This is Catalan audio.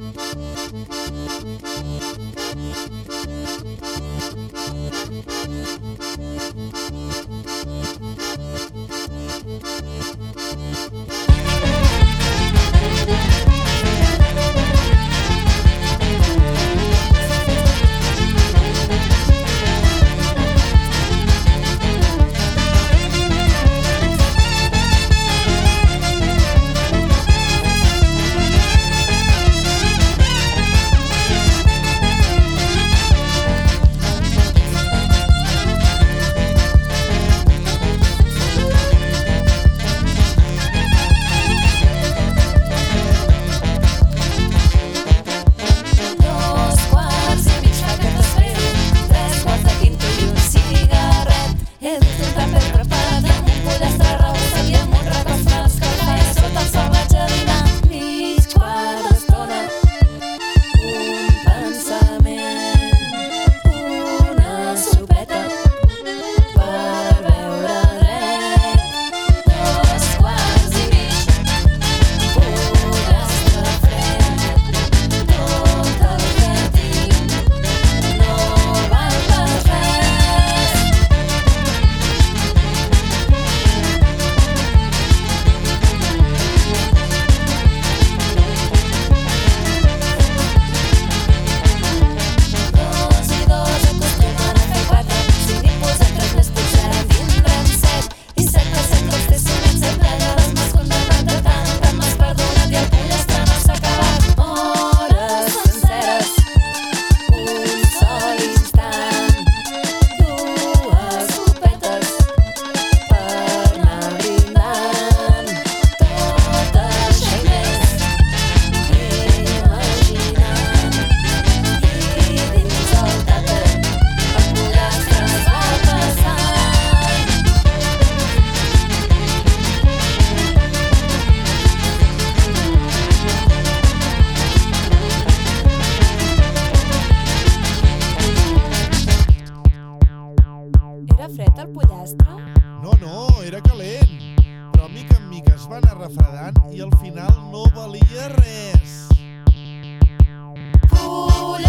Thank you. pollastre? No, no, era calent. Però mica en mica es va anar refredant i al final no valia res. Pollastre!